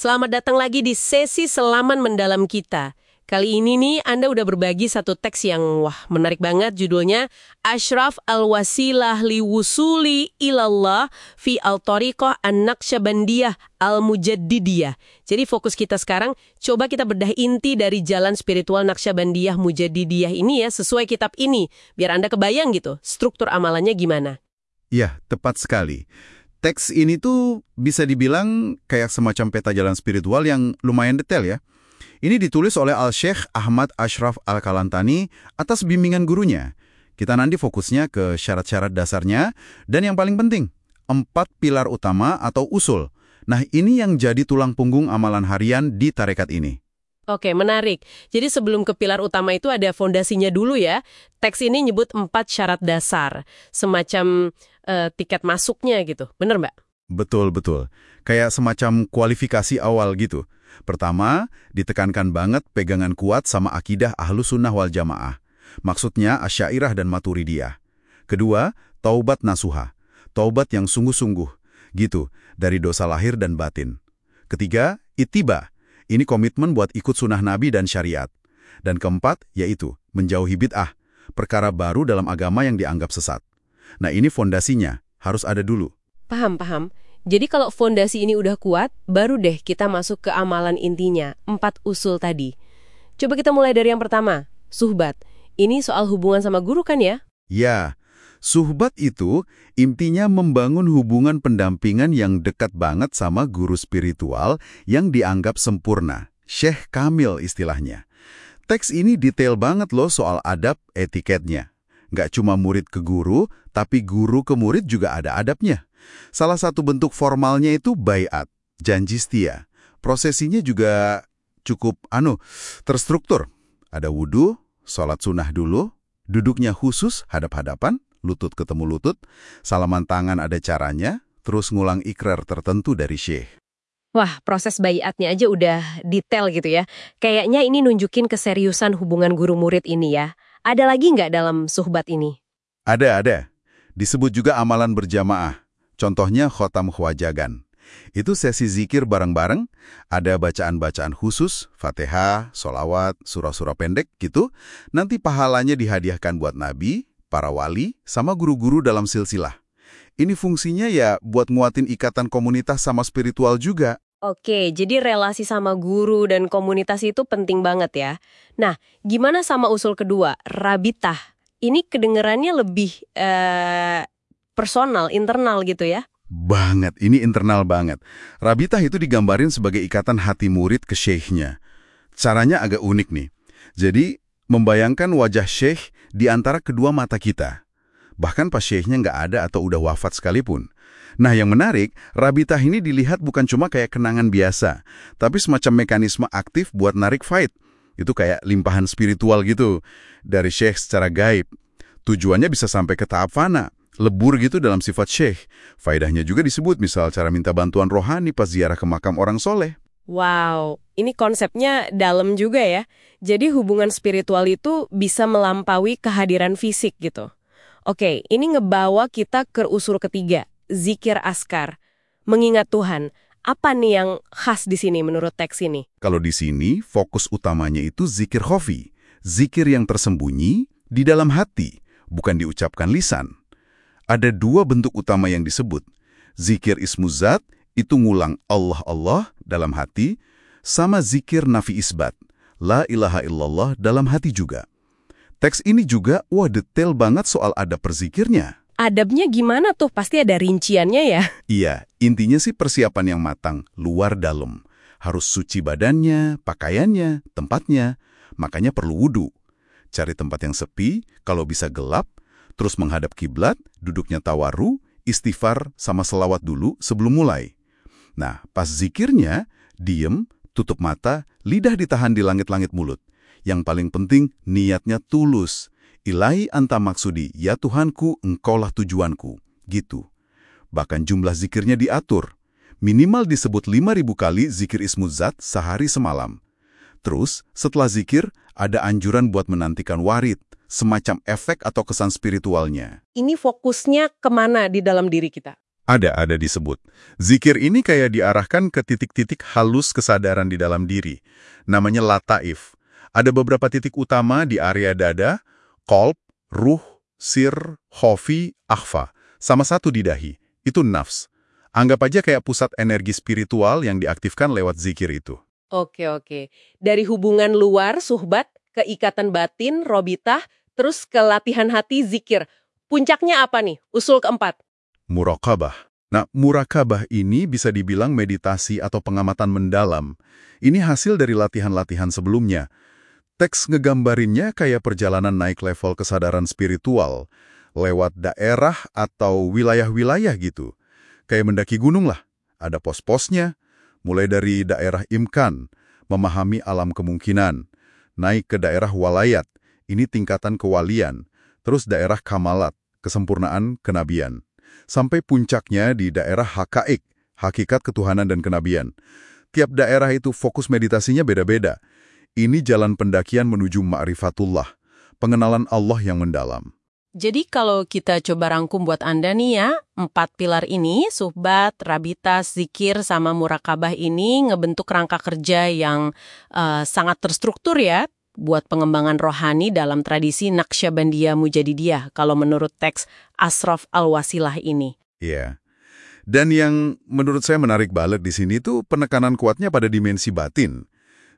Selamat datang lagi di sesi Selaman Mendalam kita. Kali ini nih Anda udah berbagi satu teks yang wah menarik banget judulnya Ashraf al-Wasilah li wusuli ilallah fi al-tariqah an-naqsyabandiyah al-mujaddidiyah. Jadi fokus kita sekarang coba kita bedah inti dari jalan spiritual Naqsyabandiyah Mujaddidiyah ini ya sesuai kitab ini biar Anda kebayang gitu struktur amalannya gimana. Ya, tepat sekali. Teks ini tuh bisa dibilang kayak semacam peta jalan spiritual yang lumayan detail ya. Ini ditulis oleh Al-Sheikh Ahmad Ashraf Al-Kalantani atas bimbingan gurunya. Kita nanti fokusnya ke syarat-syarat dasarnya, dan yang paling penting, empat pilar utama atau usul. Nah ini yang jadi tulang punggung amalan harian di tarekat ini. Oke, menarik. Jadi sebelum ke pilar utama itu ada fondasinya dulu ya. Teks ini nyebut empat syarat dasar, semacam uh, tiket masuknya gitu. Bener Mbak? Betul, betul. Kayak semacam kualifikasi awal gitu. Pertama, ditekankan banget pegangan kuat sama akidah ahlu sunnah wal jamaah. Maksudnya asyairah dan maturidiyah. Kedua, taubat nasuha. Taubat yang sungguh-sungguh. Gitu, dari dosa lahir dan batin. Ketiga, itiba ini komitmen buat ikut sunnah Nabi dan syariat. Dan keempat, yaitu menjauhi bid'ah, perkara baru dalam agama yang dianggap sesat. Nah ini fondasinya, harus ada dulu. Paham, paham. Jadi kalau fondasi ini udah kuat, baru deh kita masuk ke amalan intinya, empat usul tadi. Coba kita mulai dari yang pertama, suhbat. Ini soal hubungan sama guru kan ya? Ya, Suhbat itu intinya membangun hubungan pendampingan yang dekat banget sama guru spiritual yang dianggap sempurna. Syekh Kamil istilahnya. Teks ini detail banget loh soal adab etiketnya. Nggak cuma murid ke guru, tapi guru ke murid juga ada adabnya. Salah satu bentuk formalnya itu bayat, janji setia. Prosesinya juga cukup anu terstruktur. Ada wudhu, sholat sunnah dulu, duduknya khusus hadap-hadapan, lutut ketemu lutut, salaman tangan ada caranya, terus ngulang ikrar tertentu dari syekh. Wah, proses bayatnya aja udah detail gitu ya. Kayaknya ini nunjukin keseriusan hubungan guru murid ini ya. Ada lagi nggak dalam suhbat ini? Ada, ada. Disebut juga amalan berjamaah. Contohnya khotam khwajagan. Itu sesi zikir bareng-bareng, ada bacaan-bacaan khusus, fatihah, solawat, surah-surah pendek gitu. Nanti pahalanya dihadiahkan buat Nabi, para wali, sama guru-guru dalam silsilah. Ini fungsinya ya buat nguatin ikatan komunitas sama spiritual juga. Oke, jadi relasi sama guru dan komunitas itu penting banget ya. Nah, gimana sama usul kedua, rabitah? Ini kedengerannya lebih uh, personal, internal gitu ya? Banget, ini internal banget. Rabitah itu digambarin sebagai ikatan hati murid ke syekhnya. Caranya agak unik nih. Jadi, membayangkan wajah syekh di antara kedua mata kita. Bahkan pas syekhnya nggak ada atau udah wafat sekalipun. Nah yang menarik, rabitah ini dilihat bukan cuma kayak kenangan biasa, tapi semacam mekanisme aktif buat narik fight. Itu kayak limpahan spiritual gitu, dari syekh secara gaib. Tujuannya bisa sampai ke tahap fana, lebur gitu dalam sifat syekh. Faedahnya juga disebut misal cara minta bantuan rohani pas ziarah ke makam orang soleh. Wow, ini konsepnya dalam juga ya. Jadi hubungan spiritual itu bisa melampaui kehadiran fisik gitu. Oke, ini ngebawa kita ke usul ketiga, zikir askar. Mengingat Tuhan, apa nih yang khas di sini menurut teks ini? Kalau di sini, fokus utamanya itu zikir khofi. Zikir yang tersembunyi di dalam hati, bukan diucapkan lisan. Ada dua bentuk utama yang disebut. Zikir ismuzat itu ngulang Allah Allah dalam hati, sama zikir nafi isbat, la ilaha illallah dalam hati juga. Teks ini juga, wah detail banget soal adab perzikirnya. Adabnya gimana tuh? Pasti ada rinciannya ya? Iya, intinya sih persiapan yang matang, luar dalam. Harus suci badannya, pakaiannya, tempatnya. Makanya perlu wudhu. Cari tempat yang sepi, kalau bisa gelap, terus menghadap kiblat, duduknya tawaru, istighfar sama selawat dulu sebelum mulai. Nah, pas zikirnya, diem, tutup mata, lidah ditahan di langit-langit mulut. Yang paling penting, niatnya tulus. Ilahi anta maksudi, ya Tuhanku, engkaulah tujuanku. Gitu. Bahkan jumlah zikirnya diatur. Minimal disebut 5.000 kali zikir ismuzat sehari semalam. Terus, setelah zikir, ada anjuran buat menantikan warid, semacam efek atau kesan spiritualnya. Ini fokusnya ke mana di dalam diri kita? Ada, ada disebut. Zikir ini kayak diarahkan ke titik-titik halus kesadaran di dalam diri. Namanya lataif. Ada beberapa titik utama di area dada, kolb, ruh, sir, hofi, akhfa. Sama satu di dahi. Itu nafs. Anggap aja kayak pusat energi spiritual yang diaktifkan lewat zikir itu. Oke, oke. Dari hubungan luar, suhbat, ke ikatan batin, robitah, terus ke latihan hati, zikir. Puncaknya apa nih? Usul keempat. Murakabah. Nah, murakabah ini bisa dibilang meditasi atau pengamatan mendalam. Ini hasil dari latihan-latihan sebelumnya. Teks ngegambarinnya kayak perjalanan naik level kesadaran spiritual, lewat daerah atau wilayah-wilayah gitu. Kayak mendaki gunung lah. Ada pos-posnya, mulai dari daerah imkan, memahami alam kemungkinan, naik ke daerah walayat, ini tingkatan kewalian, terus daerah kamalat, kesempurnaan kenabian sampai puncaknya di daerah hakaik, hakikat ketuhanan dan kenabian. Tiap daerah itu fokus meditasinya beda-beda. Ini jalan pendakian menuju ma'rifatullah, pengenalan Allah yang mendalam. Jadi kalau kita coba rangkum buat Anda nih ya, empat pilar ini, suhbat, rabitas, zikir, sama murakabah ini ngebentuk rangka kerja yang uh, sangat terstruktur ya, buat pengembangan rohani dalam tradisi Naqsyabandiyah Mujadidiyah kalau menurut teks Asraf Al-Wasilah ini. Iya. Dan yang menurut saya menarik balik di sini tuh penekanan kuatnya pada dimensi batin.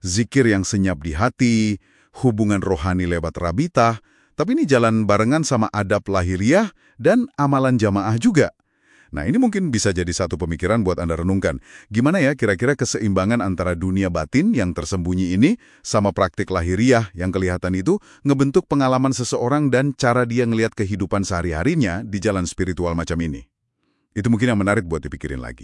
Zikir yang senyap di hati, hubungan rohani lewat rabitah, tapi ini jalan barengan sama adab lahiriah dan amalan jamaah juga. Nah ini mungkin bisa jadi satu pemikiran buat Anda renungkan. Gimana ya kira-kira keseimbangan antara dunia batin yang tersembunyi ini sama praktik lahiriah yang kelihatan itu ngebentuk pengalaman seseorang dan cara dia ngelihat kehidupan sehari-harinya di jalan spiritual macam ini. Itu mungkin yang menarik buat dipikirin lagi.